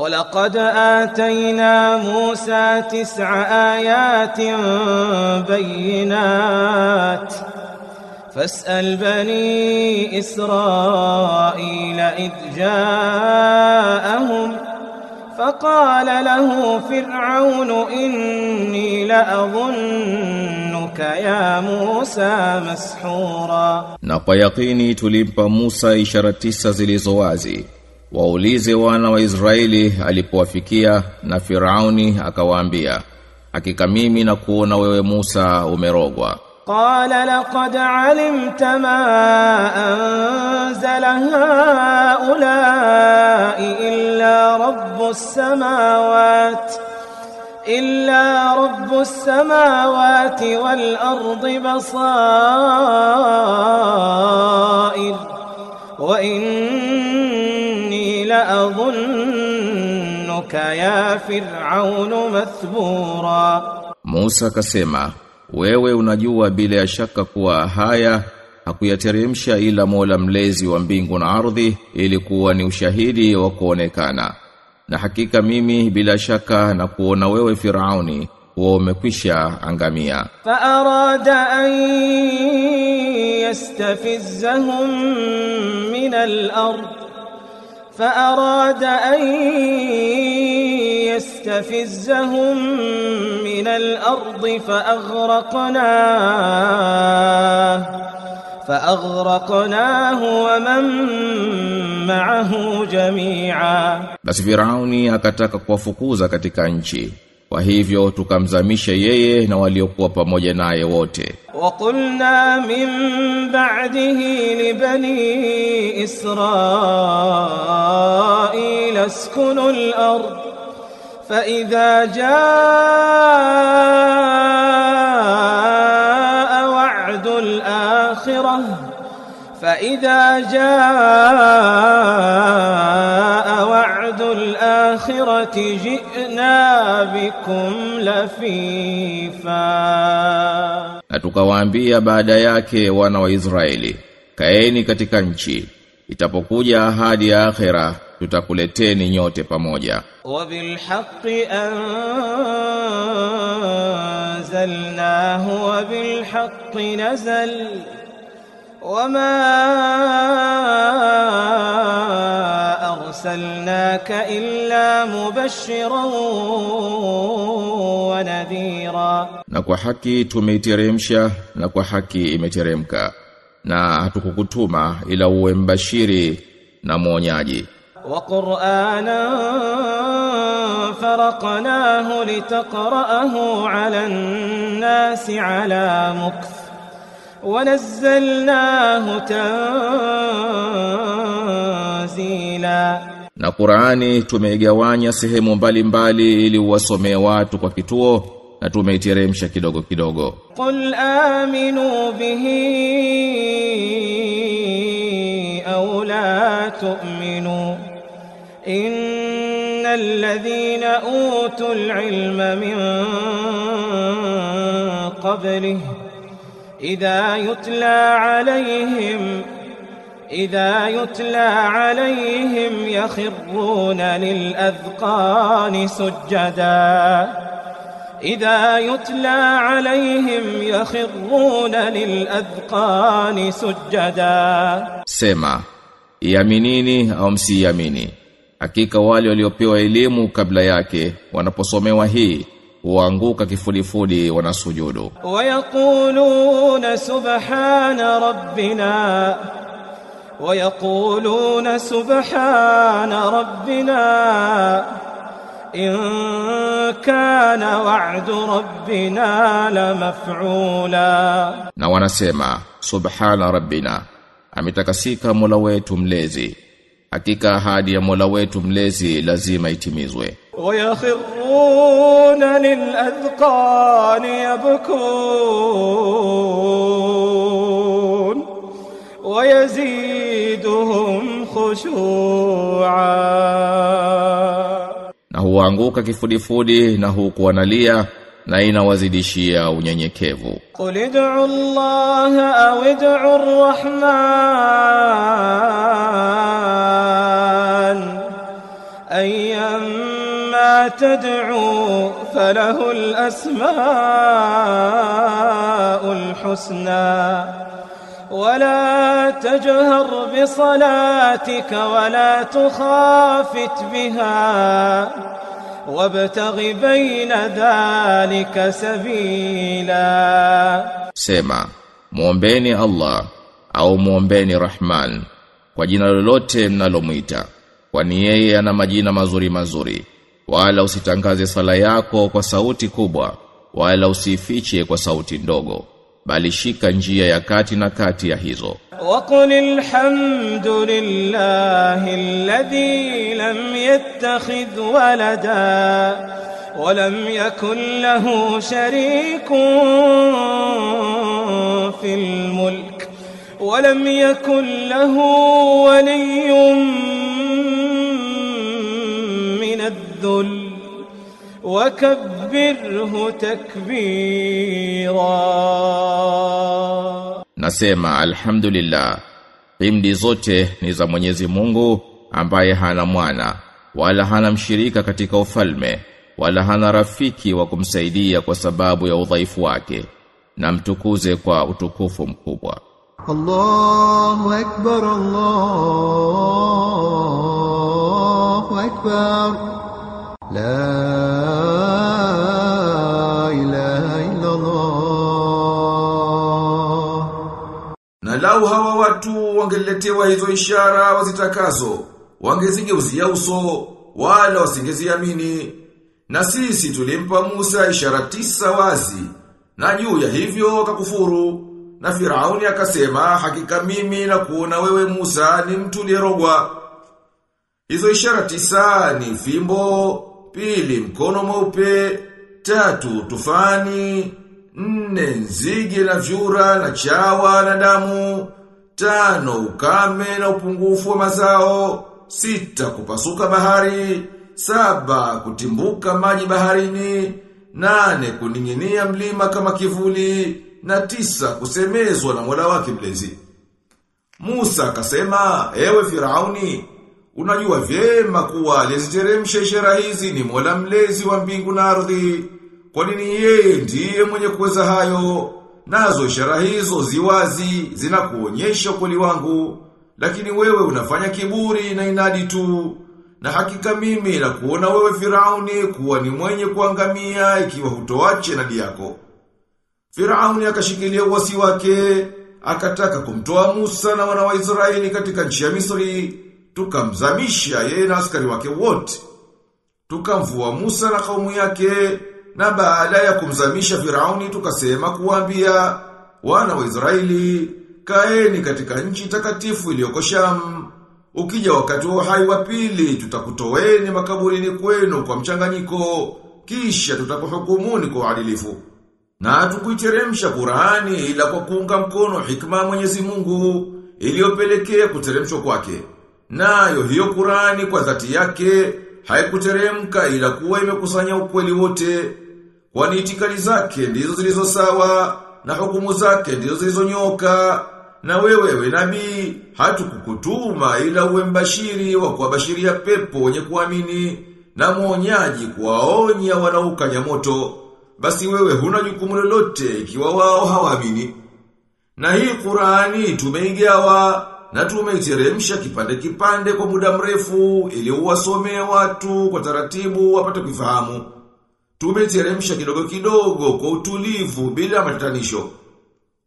ولقد آتينا موسى تسع آيات بينات فاسأل بني إسرائيل إذ جاءهم فقال له فرعون إني لأظنك يا موسى مسحورا Na kwa yakini tulimpa Musa ishara tisa. Waulize wana wa Israeli alipowafikia na Firauni akawaambia, hakika mimi na kuona wewe Musa umerogwa. قال لقد علمت ما أنزل هؤلاء إلا رب السماوات إلا رب السماوات والأرض بصائر وإني لأظنك يا فرعون مثبورا Musa akasema, wewe unajua bila ya shaka kuwa haya hakuyateremsha ila Mola mlezi wa mbingu na ardhi ili kuwa ni ushahidi wa kuonekana. Na hakika mimi bila shaka na kuona wewe Firauni huwa umekwisha angamia. فأراد أن يستفزهم من الأرض فأراد أن يستفزهم من الأرض فأغرقناه فأغرقناه ومن معه جميعا Basi Firauni akataka kuwafukuza katika nchi. Kwa hivyo tukamzamisha yeye na waliokuwa pamoja naye wote. وقلنا من بعده لبني إسرائيل اسكنوا الأرض فإذا جاء وعد الآخرة فإذا جاء وعد الآخرة جئنا بكم لفيفا Na tukawaambia baada yake wana wa Israeli, kaeni katika nchi. Itapokuja ahadi ya akhera, tutakuleteni nyote pamoja. وبالحق أنزلناه وبالحق نزل وما أرسلناك إلا مبشرا ونذيرا Na kwa haki tumeiteremsha na kwa haki imeteremka. Na hatukukutuma ila uwe mbashiri na mwonyaji. وقرآنا فرقناه لتقرأه على الناس على مكث wanazalnahu tanzila, na Qur'ani tumeigawanya sehemu mbalimbali ili uwasomee watu kwa kituo na tumeiteremsha kidogo kidogo. Qul aminu bihi au la tu'minu. Innal ladhina utul ilma min qablihi إذا يتلى عليهم إذا يتلى عليهم يخرون للأذقان سجدا. إذا يتلى عليهم يخرون للأذقان سجدا. سما يمينيني أو مسي يميني Hakika wale waliopewa elimu kabla yake wanaposomewa hii waanguka kifudifudi wanasujudu. Wayaquluna subhana rabbina wayaquluna subhana rabbina in kana wa'du rabbina la maf'ula, na wanasema subhana rabbina, ametakasika Mola wetu mlezi, hakika ahadi ya Mola wetu mlezi lazima itimizwe. ويخرون للأذقان يبكون ويزيدهم خشوعا Na huanguka kifudifudi na huku wanalia na inawazidishia unyenyekevu. قل ادعوا الله أو ادعوا الرحمن أيما تدعو فله الأسماء الحسنى ولا تجهر بصلاتك ولا تخافت بها وابتغ بين ذلك سبيلا Sema, muombeni Allah au muombeni Rahman kwa jina lolote mnalomwita, kwani yeye ana majina mazuri mazuri. Wala usitangaze sala yako kwa sauti kubwa, wala usifiche kwa sauti ndogo, bali shika njia ya kati na kati ya hizo. وقل الحمد لله الذي لم يتخذ ولدا ولم يكن له شريك في الملك ولم يكن له ولي Wakabirhu takbira. Nasema alhamdulillah, himdi zote ni za Mwenyezi Mungu ambaye hana mwana wala hana mshirika katika ufalme wala hana rafiki wa kumsaidia kwa sababu ya udhaifu wake, na mtukuze kwa utukufu mkubwa. Allahu akbar, Allahu akbar la Lau hawa watu wangeletewa hizo ishara wazitakazo, wangezigeuzia uso, wala wasingeziamini. Na sisi tulimpa Musa ishara tisa wazi, na juu ya hivyo kakufuru Na Firauni akasema, hakika mimi na kuona wewe Musa ni mtu lierogwa. Hizo ishara tisa ni fimbo, pili mkono mweupe, tatu tufani, nne nzige na vyura na chawa na damu, tano ukame na upungufu wa mazao, sita kupasuka bahari, saba kutimbuka maji baharini, nane kuning'inia mlima kama kivuli, na tisa kusemezwa na Mola wake mlezi. Musa akasema, ewe Firauni, unajua vyema kuwa aliziteremsha ishara hizi ni Mola mlezi wa mbingu na ardhi. Kwa nini yeye ndiye mwenye kuweza hayo? Nazo ishara hizo ziwazi zinakuonyesha ukweli wangu, lakini wewe unafanya kiburi na inadi tu. Na hakika mimi na kuona wewe Firauni kuwa ni mwenye kuangamia ikiwa hutoache nadi yako. Firauni akashikilia uasi wake, akataka kumtoa Musa na wana wa Israeli katika nchi ya Misri, tukamzamisha yeye na askari wake wote. Tukamvua Musa na kaumu yake, na baada ya kumzamisha Firauni tukasema kuambia wana wa Israeli, kaeni katika nchi takatifu iliyoko Sham. Ukija wakati wa uhai wa pili, tutakutoweni makaburini kwenu kwa mchanganyiko, kisha tutakuhukumuni kwa uadilifu. Na tukuiteremsha Qur'ani ila kwa kuunga mkono hikma ya Mwenyezi Mungu iliyopelekea kuteremshwa kwake. Nayo hiyo Qur'ani kwa dhati yake haikuteremka ila kuwa imekusanya ukweli wote. Kwani itikadi zake ndizo zilizo sawa na hukumu zake ndizo zilizonyoka. Na wewe we nabii hatukukutuma ila uwe mbashiri wa kuwabashiria pepo wenye kuamini na mwonyaji kuwaonya wanaukanya moto basi wewe huna jukumu lolote ikiwa wao hawaamini. Na hii Qur'ani tumeigawa na tumeiteremsha kipande kipande kwa muda mrefu ili uwasomee watu kwa taratibu wapate kufahamu. Tumeiteremsha kidogo kidogo kwa utulivu bila matatanisho.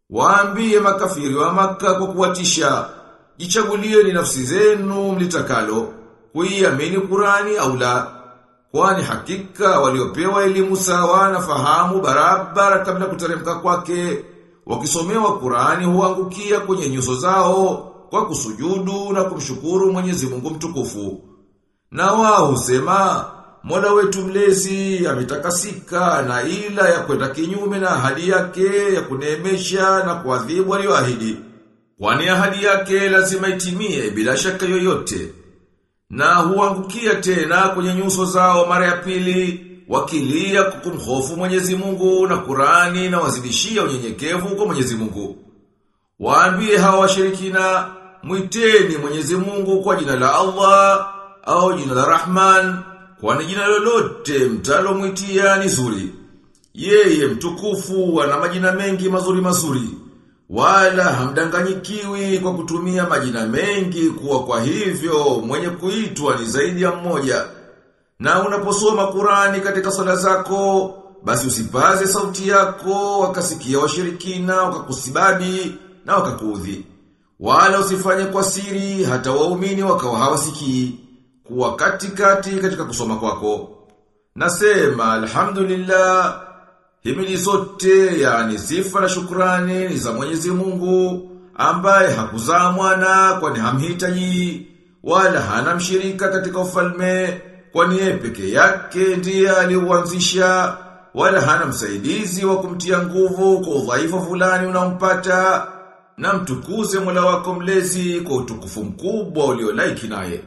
Waambie makafiri wa maka kwa kuwatisha, jichagulie ni nafsi zenu mlitakalo, kuiamini Qur'ani au la. Kwani hakika waliopewa elimu sawa na fahamu barabara kabla kuteremka kwake, wakisomewa Qur'ani huangukia kwenye nyuso zao kwa kusujudu na kumshukuru Mwenyezi Mungu mtukufu. Na wao husema, Mola wetu mlezi ametakasika na ila ya kwenda kinyume na ahadi yake ya kuneemesha na kuadhibu aliyoahidi. Kwani ahadi yake lazima itimie bila shaka yoyote. Na huangukia tena kwenye nyuso zao mara ya pili, wakilia kukumhofu Mwenyezi Mungu na Kurani na wazidishia unyenyekevu kwa Mwenyezi Mungu. Waambie hawa washirikina, mwiteni Mwenyezi Mungu kwa jina la Allah, au jina la Rahman kwani jina lolote mtalomwitia ni zuri. Yeye mtukufu ana majina mengi mazuri mazuri. Wala hamdanganyikiwi kwa kutumia majina mengi kuwa kwa hivyo mwenye kuitwa ni zaidi ya mmoja. Na unaposoma Qurani katika sala zako, basi usipaze sauti yako wakasikia washirikina wakakusibadi na wakakuudhi. Wala usifanye kwa siri hata waumini wakawa hawasikii kuwa katikati katika kusoma kwako. Nasema alhamdulillah himili zote yani sifa na shukrani ni za Mwenyezi Mungu ambaye hakuzaa mwana kwani hamhitaji wala hana mshirika katika ufalme kwani yeye peke yake ndiye aliuanzisha wala hana msaidizi wa kumtia nguvu kwa udhaifu fulani unaompata na mtukuze Mola wako mlezi kwa utukufu mkubwa uliolaiki naye